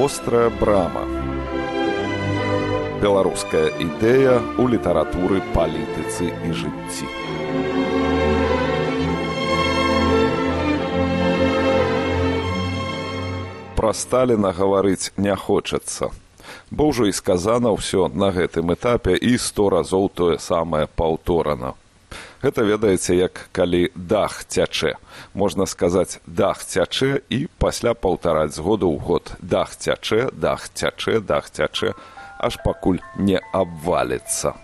вострая брама. Беларуская ідэя ў літаратуры палітыцы і жыцці. Пра сталіна гаварыць не хочацца бо ўжо і сказана ўсё на гэтым этапе і сто разоў тое самае паўторана Гэта ведаеце, як калі дах цячэ. Можна сказаць дах цячэ і пасля паўтараць з году ў год. Дах цячэ, дах цячэ, дах цячэ, аж пакуль не абваліцца.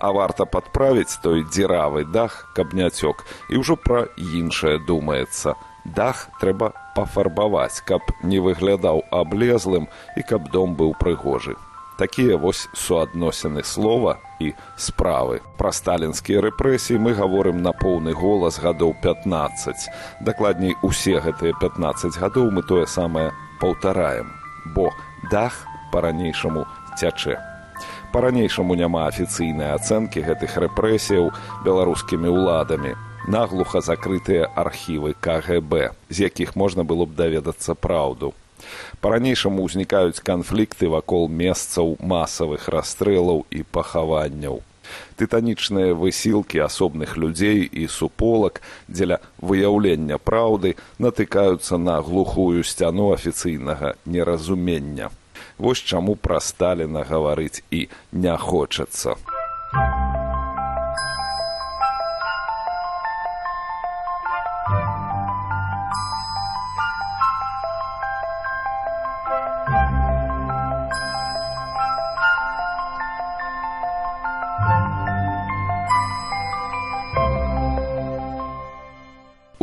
А варта падправіць той дзіравы дах, каб не цёк і ўжо пра іншае думаецца. Дах трэба пафарбаваць, каб не выглядаў аблезлым і каб дом быў прыгожы такія вось суадносіны слова і справы. Пра сталінскія рэпрэсіі мы гаворым на поўны голас гадоў 15 дакладней усе гэтыя 15 гадоў мы тое самае паўтараем бо дах па-ранейшаму цячэ. Па-ранейшаму няма афіцыйнай ацэнкі гэтых рэпрэсіяў беларускімі ўладамі. Наглуха закрытыя архівы кгб з якіх можна было б даведацца праўду Па-ранейшаму ўзнікаюць канфлікты вакол месцаў масавых расстрэлаў і пахаванняў. Тытанічныя высілкі асобных людзей і суполак дзеля выяўлення праўды натыкаюцца на глухую сцяну афіцыйнага неразумення. Вось чаму пра Сталіна гаварыць і не хочацца.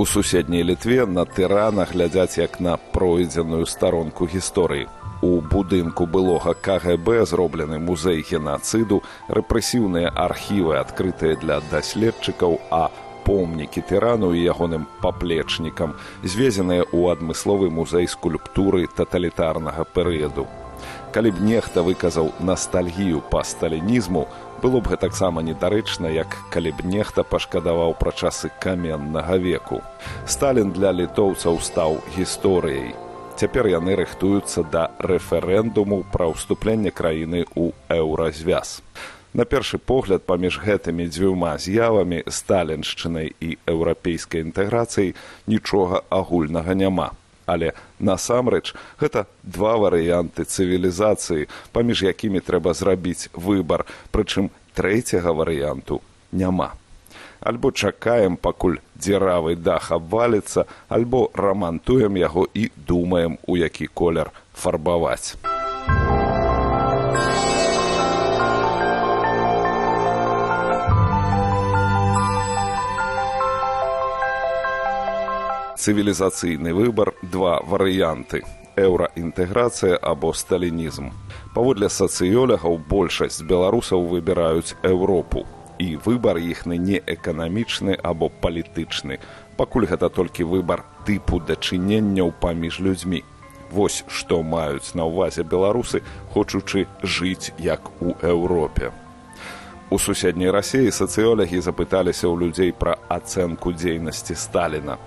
Суседняй літве на тырана глядзяць як на пройдзеную старонку гісторыі. У будынку былога КГБ зроблены музей генацыду, рэпрэсіўныя архівы адкрытыя для даследчыкаў, а помнікі тырану і ягоным паплечнікам, звезеныя ў адмысловы музей скульптуры таталітарнага перыяду. Калі б нехта выказаў настальгію па сталінізму, было б гэтаксама недарэчна як калі б нехта пашкадаваў пра часы каменнага веку. Сталін для літоўцаў стаў гісторыяй. Цяпер яны рыхтуюцца да рэферэндуму пра ўступленне краіны ў еўразвяз. На першы погляд паміж гэтымі дзвюма з'явамі сталіншчынай і еўрапейскай інтэграцыяй нічога агульнага няма але насамрэч гэта два варыянты цывілізацыі паміж якімі трэба зрабіць выбар прычым трэцяга варыянту няма. Альбо чакаем пакуль дзіравы дах абваліцца альбо рамантуем яго і думаем у які колер фарбаваць цывілізацыйны выбар два варыянты. Еўраінтэграцыя або сталінізм. Паводле сацыёлягаў большасць беларусаў выбіраюць еўропу і выбар іхны не эканамічны або палітычны. Пакуль гэта толькі выбар тыпу дачыненняў паміж людзьмі. Вось што маюць на ўвазе беларусы хочучы жыць як у еўропе. У суседняй рассіі сацыёлагі запыталіся ў людзей пра ацэнку дзейнасці сталіна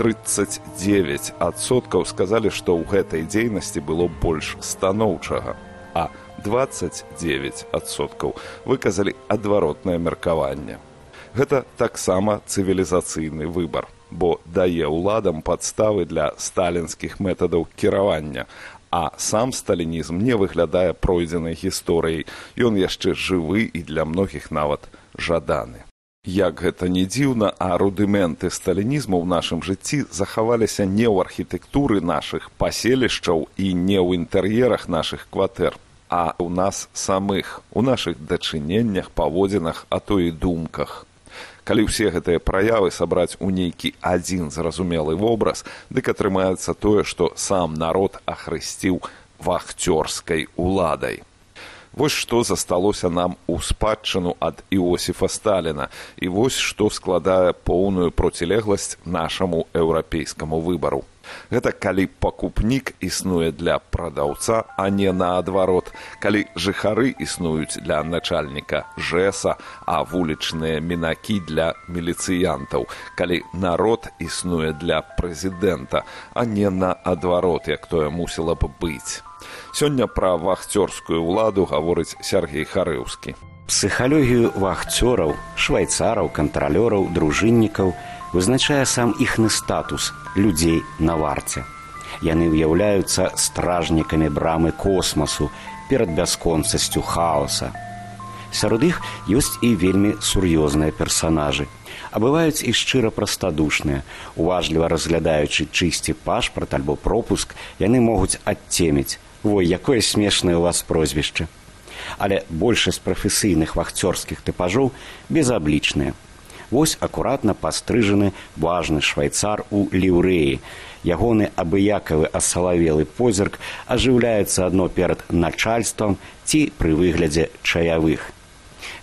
39 адсоткаў сказалі, што ў гэтай дзейнасці было больш станоўчага, а 29 адсоткаў выказалі адваротнае меркаванне. Гэта таксама цывілізацыйны выбар, бо дае ўладам падставы для сталінскіх метадаў кіравання, а сам сталінізм не выглядае пройдзенай гісторыяй, ён яшчэ жывы і для многіх нават жаданы. Як гэта не дзіўна, а рудыменты сталінізму ў нашым жыцці захаваліся не ў архітэктуры нашых паселішчаў і не ў інтэр'ерах нашых кватэр, а ў нас самых, у нашых дачыненнях, паводзінах, а то і думках. Калі ўсе гэтыя праявы сабраць у нейкі адзін зразумелы вобраз, дык атрымаецца тое, што сам народ ахрысціў вахцёрскай уладай. Вось што засталося нам у спадчыну ад Іосіфа Сталіна і вось што складае поўную процілегласць нашаму еўрапейскаму выбару. Гэта калі пакупнік існуе для прадаўца, а не наадварот, калі жыхары існуюць для начальніка жэса, а вулічныя мінакі для міліцыянтаў, калі народ існуе для прэзідэнта, а не наадварот, як тое мусіла б быць. Сёння пра вахцёрскую ўладу гаворыць Сергей Харыўскі. Псіхалогію вахцёраў, швайцараў, кантралёраў, дружыннікаў вызначае сам іхны статус людзей на варце. Яны ўяўляюцца стражнікамі брамы космасу перад бясконцасцю хаоса. Сярод іх ёсць і вельмі сур'ёзныя персанажы. А бываюць і шчыра прастадушныя. Уважліва разглядаючы чысці пашпарт альбо пропуск, яны могуць адцеміць. Вой, якое смешнае ў вас прозвішча але большасць прафесійных вахцёрскіх тыпажоў безаблічныя. Вось акуратна пастрыжаны важны швайцар у ліўрэі. Ягоны абыякавы асалавелы позірк ажыўляецца адно перад начальствам ці пры выглядзе чаявых.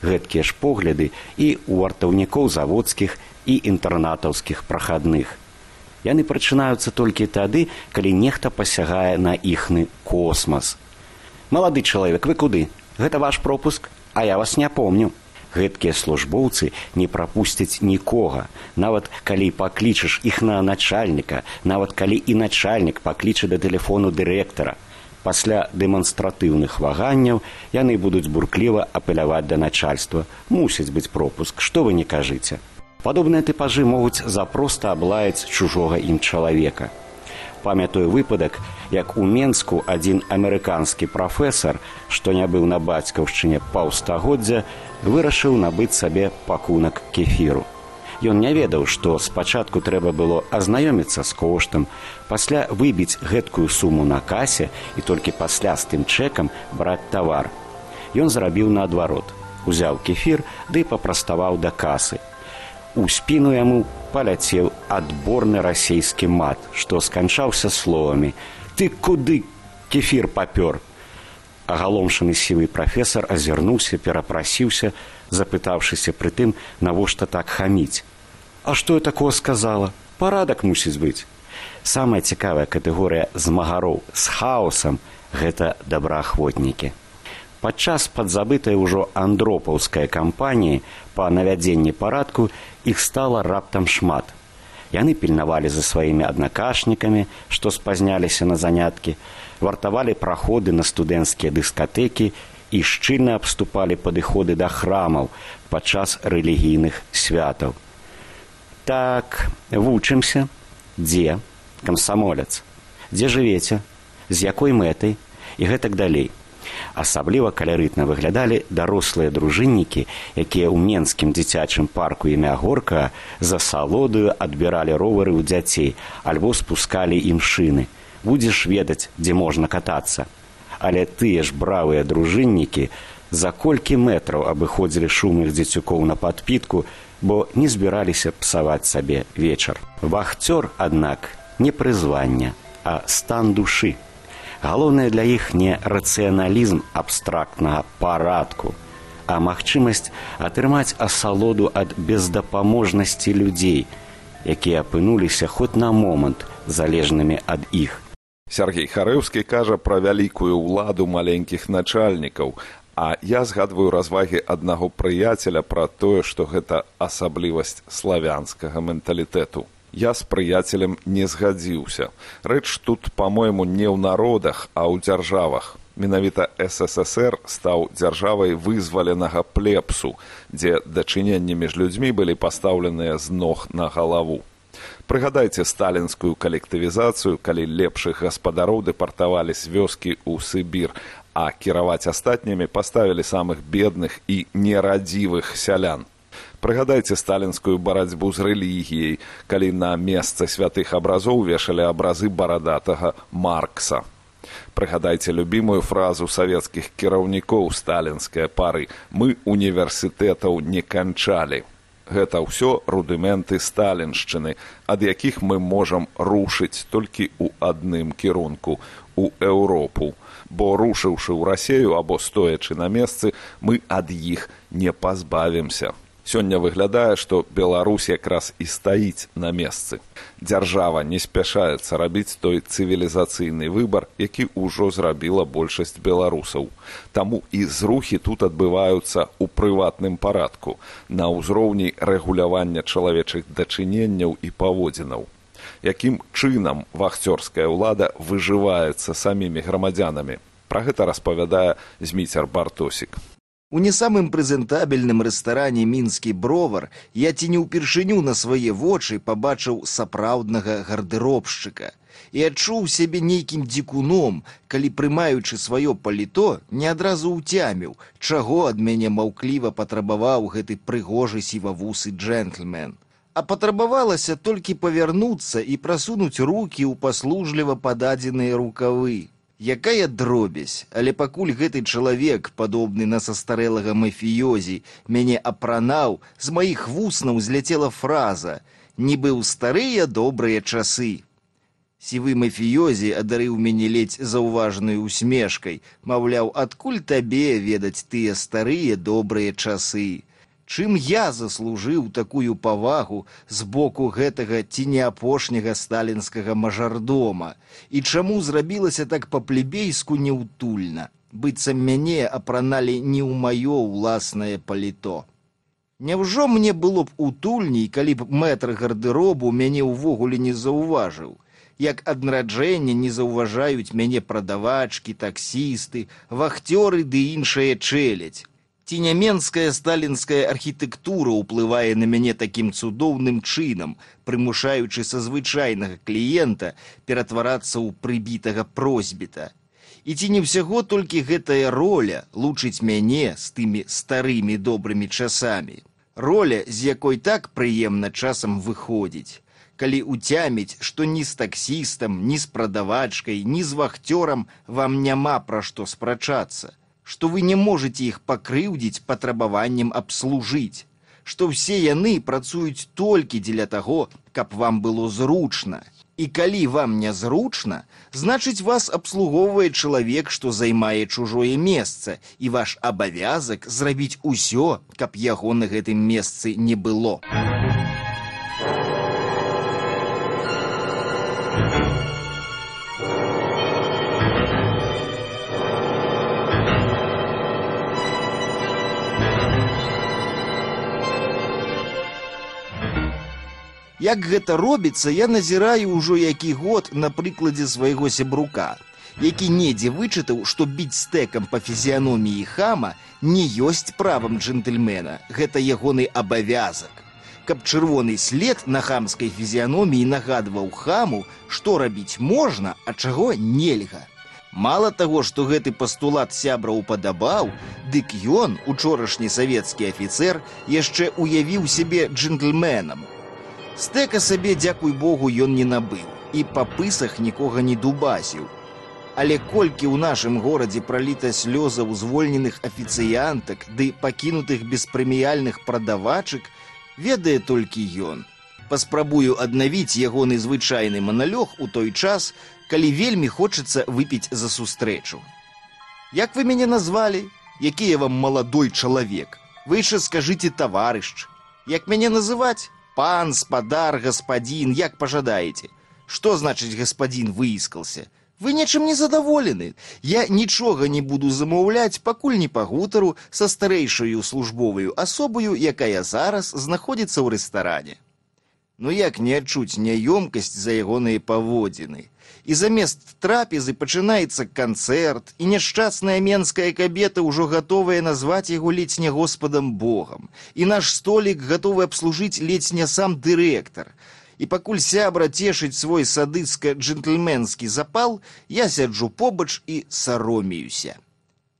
Гэткія ж погляды і ў вартаўнікоў заводскіх і інтэрнатаўскіх прахадных. Яны прачынаюцца толькі тады, калі нехта пасягае на іхны космас. Малады чалавек, вы куды? гэта ваш пропуск а я вас не помню гэткія службоўцы не прапусцяць нікога. Нават калі паклічаш іх на начальніка нават калі і начальнік пакліча да тэлефону дырэктара. Пасля дэманстратыўных ваганняў яны будуць буркліва апеляваць да начальства. Мусіць быць пропуск што вы не кажыце. Падобныя тыпажы могуць запроста аблаяць чужога ім чалавека памятаю выпадак як у менску адзін амерыканскі прафесор што не быў на бацькаўшчыне паўстагоддзя вырашыў набыць сабе пакунак кефіру. Ён не ведаў што спачатку трэба было азнаёміцца з коштам пасля выбіць гэткую суму на касе і толькі пасля з тым чэкам браць тавар. Ён зрабіў наадварот. Узяў кефір ды папраставаў да касы у спіну яму паляцеў адборны расійскі мат, што сканчаўся словамі: « Ты куды кефір папёр. Агаломшаны сівы прафесор азірнуўся, перапрасіўся, запытаўшыся пры тым, навошта так хаміць. А што я такое сказала? Парадак мусіць быць. Самая цікавая катэгорыя змагароў з хаосам гэта добраахвотнікі падчас падзабытай ужо андропаўскай кампаніі па навядзенні парадку іх стала раптам шмат. Яны пільнавалі за сваімі аднакашнікамі што спазняліся на заняткі вартавалі праходы на студэнцкія дыскатэкі і шчыльна абступалі падыходы да храмаў падчас рэлігійных святаў так вучымся дзе камсамолец дзе жывеце з якой мэтай і гэтак далей Асабліва калярытна выглядалі дарослыя дружыннікі, якія ў менскім дзіцячым парку імя горка за салодаю адбіралі ровары ў дзяцей альбо спускалі ім шыны. Будзеш ведаць, дзе можна катацца. Але тыя ж бравыя дружыннікі за колькі метраў абыходзілі шумных дзецюкоў на падпітку, бо не збіраліся псаваць сабе вечар. Вахцёр, аднак, не прызвання, а стан душы галоўнае для іх не рацыяналізм абстрактнага парадку а магчымасць атрымаць асалоду ад бездапаможнасці людзей якія апынуліся хоць на момант залежнымі ад іх. Сергей харэўскі кажа пра вялікую ўладу маленькіх начальнікаў а я згадваю развагі аднаго прыяцеля пра тое што гэта асаблівасць славянскага менталітэту я з прыяцелем не згадзіўся. Рэч тут, па-мойму, не ў народах, а ў дзяржавах. Менавіта ССР стаў дзяржавай вызваленага плепсу, дзе дачыненні між людзьмі былі пастаўленыя з ног на галаву. Прыгадайце сталінскую калектывізацыю, калі лепшых гаспадароў дэпартавалі з вёскі ў Сыбір, а кіраваць астатнімі паставілі самых бедных і нерадзівых сялян прыгадайце сталінскую барацьбу з рэлігіяй калі на месца святых абразоў вешалі абразы барадатага маркса. Прыгадайце любімую фразу савецкіх кіраўнікоў сталінскай пары мы універсітэтаў не канчалі гэта ўсё рудыменты сталіншчыны ад якіх мы можам рушыць толькі ў адным кірунку у еўропу. Бо рушыўшы ў рассею або стоячы на месцы мы ад іх не пазбавімся Сёння выглядае, што Беларусь якраз і стаіць на месцы. Дзяржава не спяшаецца рабіць той цывілізацыйны выбар, які ўжо зрабіла большасць беларусаў. Таму і зрухі тут адбываюцца ў прыватным парадку, на ўзроўні рэгулявання чалавечых дачыненняў і паводзінаў. Якім чынам вахцёрская ўлада выжываецца самімі грамадзянамі. Пра гэта распавядае зміцер бартосік. У не самым прэзентабельным рэстаране мінскі бровар я ці не ўпершыню на свае вочы пабачыў сапраўднага гардыробшчыка і адчуў сябе нейкім дзікуном, калі прымаючы сваё паліто, не адразу ўцяміў, чаго ад мяне маўкліва патрабаваў гэты прыгожы сівавусы джентльмен. А патрабавалася толькі павярнуцца і прасунуць рукі ў паслужліва пададзеныя рукавы. Якая дробязь, але пакуль гэты чалавек, падобны на састарэлага мафіёзі, мяне апранаў, з маіх вуснаў зляцела фраза: нібы ў старыя добрыя часы. Сівы мафіёзі адарыў мяне ледзь заўважнай усмешкай, маўляў, адкуль табе ведаць тыя старыя добрыя часы. Чым я заслужыў такую павагу з боку гэтага ці не апошняга сталінскага мажардома? І чаму зрабілася так па-плебейску неўтульна, быццам мяне апраналі не ў маё ўласнае паліто. Няўжо мне было б утульней, калі б мэтр гардыробу мяне ўвогуле не заўважыў, як ад нараджэння не заўважаюць мяне прадавачкі, таксісты, вахцёры ды іншая чэлядзь ці няменская сталінская архітэктура ўплывае на мяне такім цудоўным чынам, прымушаючы са звычайнага кліента ператварацца ў прыбітага просьбіта. І ці не ўсяго толькі гэтая роля лучыць мяне з тымі старымі добрымі часамі. Роля, з якой так прыемна часам выходзіць. Калі уцяміць, што ні з таксістам, ні з прадавачкай, ні з вахцёрам вам няма пра што спрачацца что вы не можете их пакрыўдзіць патрабаваннем абслужыць, што ўсе яны працуюць толькі дзеля таго, каб вам было зручна. І калі вам нязручна, значыць вас абслугоўвае чалавек, што займае чужое месца, і ваш абавязак зрабіць усё, каб яго на гэтым месцы не было. Як гэта робіцца, я назіраю ўжо які год на прыкладзе свайго сябрука, які недзе вычытаў, што біць стэкам па фізіяноміі хама не ёсць правам джентльмена, гэта ягоны абавязак. Каб чырвоны след на хамскай фізіяноміі нагадваў хаму, што рабіць можна, а чаго нельга. Мала таго, што гэты пастулат сябра упадабаў, дык ён, учорашні савецкі афіцэр, яшчэ уявіў сябе джентльменам, Стэка сабе, дзякуй Богу, ён не набыў і па пысах нікога не дубасіў. Але колькі ў нашым горадзе праліта слёзаў звольненых афіцыянтак ды пакінутых беспрэміяльных прадавачак, ведае толькі ён. Паспрабую аднавіць ягоны звычайны маналёг у той час, калі вельмі хочацца выпіць за сустрэчу. Як вы мяне назвалі, які я вам маладой чалавек, вы яшчэ скажыце таварыш, як мяне называць? Пан спадар гаспадзін як пажадаеце? Что значыць гаспадзін выискался? Вы нечым не задаволены. Я нічога не буду замаўляць пакуль не пагутару са старэйшаю службоваю асобаю якая зараз знаходзіцца ў рэстаране ну як не адчуць няёмкасць за ягоныя паводзіны? І замест трапезы пачынаецца канцэрт і няшчасная менская кабета ўжо гатовая назваць яго ледзь не господам богам. І наш столік гатовы абслужыць ледзь не сам дырэктар. І пакуль сябра цешыць свой садыцка джентльменскі запал я сяджу побач і саромеюся.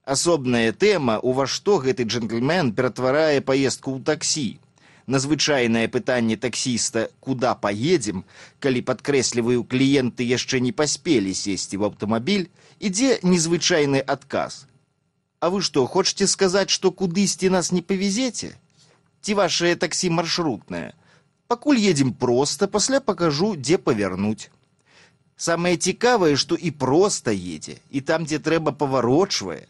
Асобная тэма у ва што гэты джентльмен ператварае паездку ў таксі на звычайнае пытанне таксіста куда поедем калі падкрэсліваю кліенты яшчэ не паспелі сесці в аўтамабіль ідзе незвычайны адказ. А вы что хочете сказаць что кудысьці нас не павезеце? Ці вашее таксі маршрутнае пакуль едем просто пасля покажу дзе павярнуць. Самае цікавае что і проста едзе і там дзе трэба паварочвае.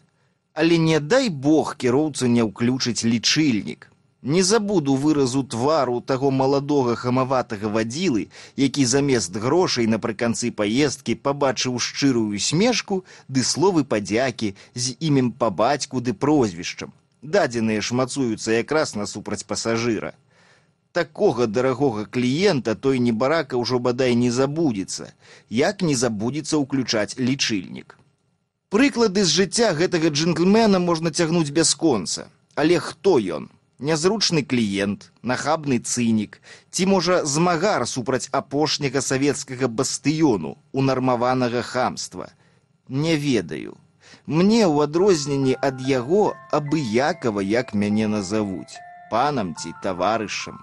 Але не дай бог кіроўцу не ўключыць лічыльнік Не забуду выразу твару таго маладога хамаватага вадзілы, які замест грошай напрыканцы паездкі пабачыў шчырую смешку ды словы падзякі з імем па бацьку ды прозвішчам. Дадзеныя шмацуюцца якраз насупраць пасажыра. Такога дарагога кліента той небарака ўжо бадай не забудзецца, як не забудзецца ўключаць лічыльнік. Прыклады з жыцця гэтага джентльмена можна цягнуць бясконца, але хто ён? Нязручны кліент, нахабны цынік, ці можа змагар супраць апошняга савецкага бастыёну унармаванага хамства. Не ведаю. Мне ў адрозненні ад яго абыякава як мяне назавуць, панам ці таварышам.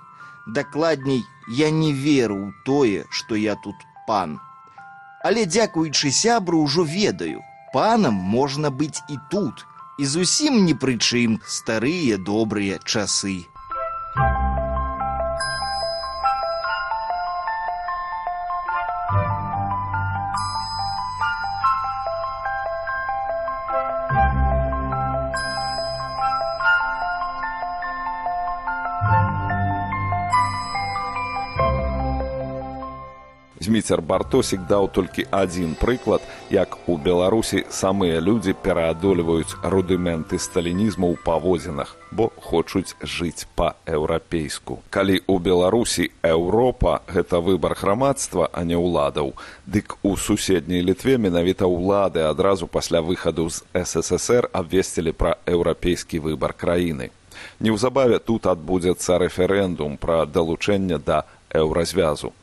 Дакладней, я не веру ў тое, што я тут пан. Але дзякуючы сябру ўжо ведаю, панам можна быць і тут, і зусім ні пры чым старыя добрыя часы. Зміцер бартосік даў толькі адзін прыклад як у беларусі самыя людзі пераадольваюць рудыменты сталінізму ў паводзінах бо хочуць жыць па-еўрапейску калі у беларусі еўропа гэта выбар грамадства а не ўладаў дык у суседняй літве менавіта ўлады адразу пасля выхаду з ссср абвесцілі пра еўрапейскі выбар краіны. Неўзабаве тут адбудзецца рэферэндум пра далучэнне да еўразвязу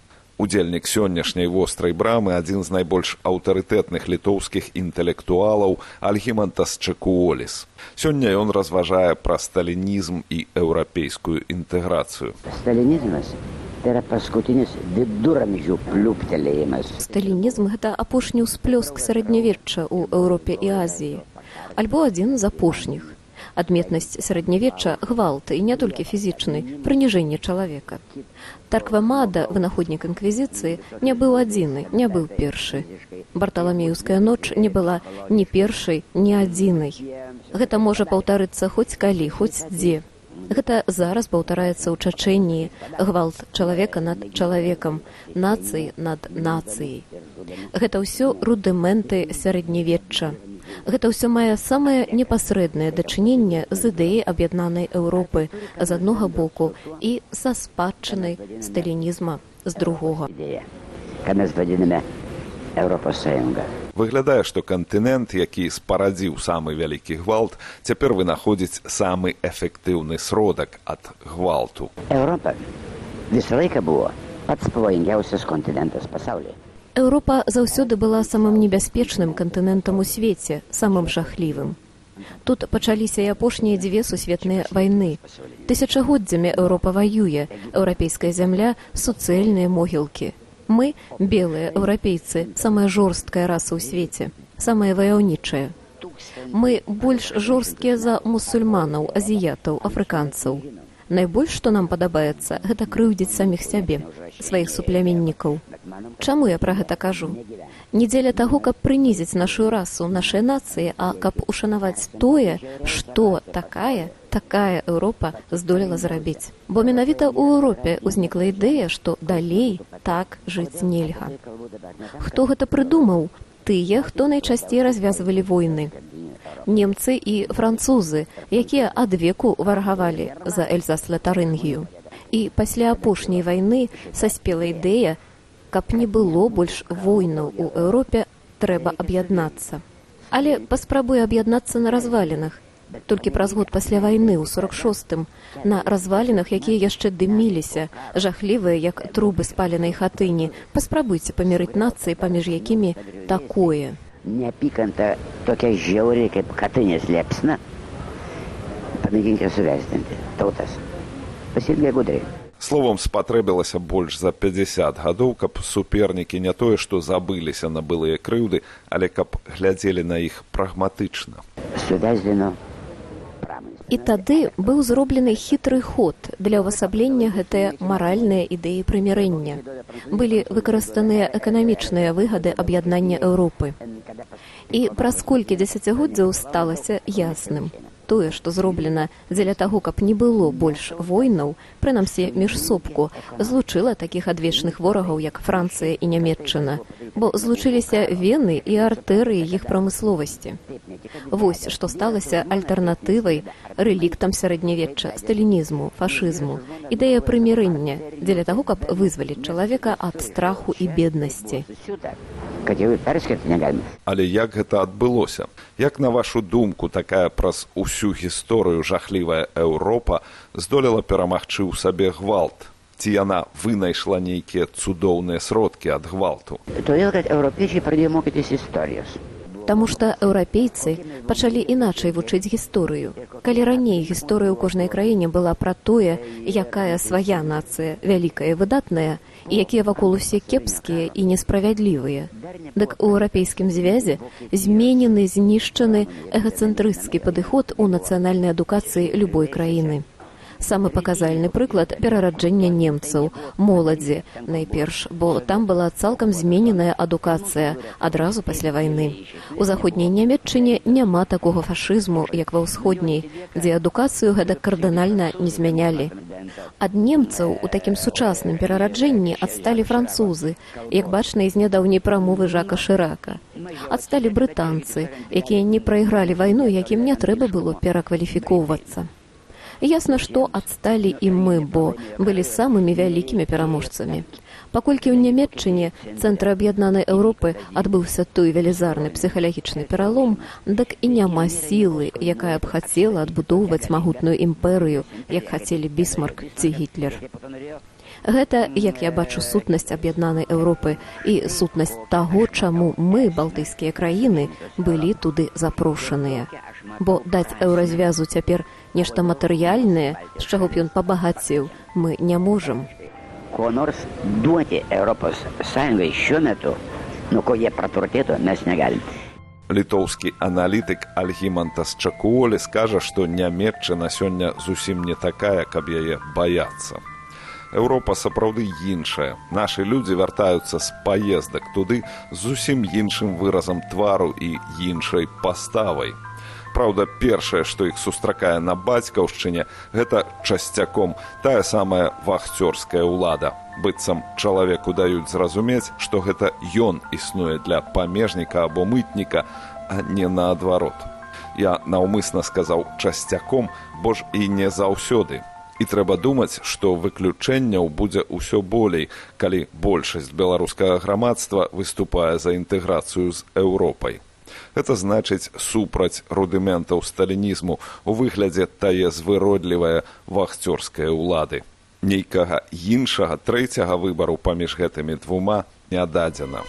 удзельнік сённяшняй вострай брамы адзін з найбольш аўтарытэтных літоўскіх інтэлектуалаў альгімантас чекуоліс сёння ён разважае пра сталінізм і еўрапейскую інтэграцыю. Сталінізм гэта апошні ўсплёск сярэднявечча ў еўропе і азіі альбо адзін з апошніх адметнасць сярэднявечча гвалт і не толькі фізічны прыніжэнне чалавека. Тарквамада вынаходнік інквізіцыі не быў адзіны не быў першы. Барталамеўская ноч не была ні першай ні адзінай. Гэта можа паўтарыцца хоць калі хоць дзе. Гэта зараз паўтараецца ў чачэнні. Гвалт чалавека над чалавекам нацыі над нацыяй. Гэта ўсё рудыменты сярэднявечча Гэта ўсё мае самае непасрэднае дачыненне з ідэяй аб'яднанай Еўропы з аднога боку і са спадчынай сталінізма з другога. Выглядае, што кантынент, які спарадзіў самы вялікі гвалт, цяпер вынаходзіць самы эфектыўны сродак ад гвалту. Еўропа весалейка было падспаваенняўся з кантынента з пасаўлі. Еўропа заўсёды была самым небяспечным кантынентам у свеце, самым жахлівым. Тут пачаліся і апошнія дзве сусветныя вайны. Тысячагоддзямі Еўропа ваюе, еўрапейская зямля суцэльныя могілкі. Мы, белыя еўрапейцы, самая жорсткая раса ў свеце, самая ваяўнічая. Мы больш жорсткія за мусульманаў, азіятаў, афрыканцаў. Найбольш, што нам падабаецца, гэта крыўдзіць саміх сябе, сваіх супляменнікаў. Чаму я пра гэта кажу? Не дзеля таго, каб прынізіць нашу расу, нашай нацыі, а каб ушанаваць тое, што такая, такая Еўропа здолела зрабіць. Бо менавіта ў Еўропе ўзнікла ідэя, што далей так жыць нельга. Хто гэта прыдумаў? Тыя, хто найчасцей развязвалі войны. Немцы і французы, якія адвеку варгавалі за эльзас-латарынгію. І пасля апошняй вайны саспела ідэя, каб не было больш войнаў у Еўропе трэба аб'яднацца. Але паспрабуе аб'яднацца на развалінах. Толькі праз год пасля вайны ў 46 на развалінах, якія яшчэ дыміліся, жахлівыя як трубы спаленай хатыні, паспрабуйце памірыць нацыі, паміж якімі такое. Не піканта tokia žiauriai kaip katinės liepsna. Pamėginkite suvestinti tautas. Pasielgė gudriai. Словом спатрэбілася больш за 50 гадоў, каб супернікі не тое, што забыліся на былыя крыўды, але каб глядзелі на іх прагматычна. І тады быў зроблены хітры ход для ўвасаблення гэтыя маральныя ідэі прымірэння. Былі выкарыстаныя эканамічныя выгады аб'яднання Еўропы. І праз колькі дзесяцігоддзяў сталася ясным. Тое што зроблена дзеля таго каб не было больш войнаў прынамсі міжсобку злучыла такіх адвечных ворагаў як францыя і нямметчына бо злучыліся вены і артэрыі іх прамысловасці вось што сталася альтэрнатывай рэліктам сярэднявечча сталінізму фашызму ідэя прымірэння дзеля таго каб вызваліць чалавека ад страху і беднасці. Але як гэта адбылося? Як на вашу думку такая праз усю гісторыю жахлівая Еўропа здолела перамагчы ў сабе гвалт? Ці яна вынайшла нейкія цудоўныя сродкі ад гвалту? Pradėjo mokytis istorijos. Таму што еўрапейцы пачалі іначай вучыць гісторыю. Калі раней гісторыя ў кожнай краіне была пра тое, якая свая нацыя вялікая і выдатная, і якія вакол усе кепскія і несправядлівыя. Дык у еўрапейскім звязе зменены знішчаны эгацэнтрысцкі падыход у нацыянальнай адукацыі любой краіны. Самы паказальны прыклад перараджэння немцаў, моладзі, найперш, бо там была цалкам змененая адукацыя адразу пасля вайны. У заходняй нямметчыне няма такога фашызму, як ва ўсходняй, дзе адукацыю гэта кардынальна не змянялі. Ад немцаў у такім сучасным перараджэнні адсталі французы, як бачна з нядаўняй прамовы жака шырака. Адсталі брытанцы, якія не прайгралі вайну, якім не трэба было перакваліфікоўвацца. Ясна, што адсталі і мы, бо былі самымі вялікімі пераможцамі. Паколькі ў нямметчыне цэнтра аб'яднанай Еўропы адбыўся той велізарны псіхалагічны пералом, дык і няма сілы, якая б хацела адбудоўваць магутную імперыю, як хацелі бісмарк ці гітлер. Гэта, як я бачу сутнасць аб'яднанай Еўропы і сутнасць таго, чаму мы, балтыйскія краіны, былі туды запрошаныя. Бо даць еўразвязу цяпер нешта матэрыяльнае, з чаго б ён пабагаціў, мы не можам. Nors duoti Europos Sąjungai šiuo metu, nu ko jie praturtėtų, mes negalim. Літоўскі аналітык Альгімантас Чакуолі скажа, што нямметчына сёння зусім не такая, каб яе баяцца. Еўропа сапраўды іншая. Нашы людзі вяртаюцца з паездак туды з зусім іншым выразам твару і іншай паставай. Праўда, першае, што іх сустракае на бацькаўшчыне, гэта часцяком тая самая вахцёрская ўлада. Быццам чалавеку даюць зразумець, што гэта ён існуе для памежніка або мытніка, а не наадварот. Я наўмысна сказаў часцяком, бо ж і не заўсёды. І трэба думаць, што выключэнняў будзе ўсё болей, калі большасць беларускага грамадства выступае за інтэграцыю з Еўропай. Гэта значыць супраць рудыментаў сталінізму у выглядзе тае звыродлівая вахцёрская ўлады. Нейкага іншага трэцяга выбару паміж гэтымі двума не дадзена.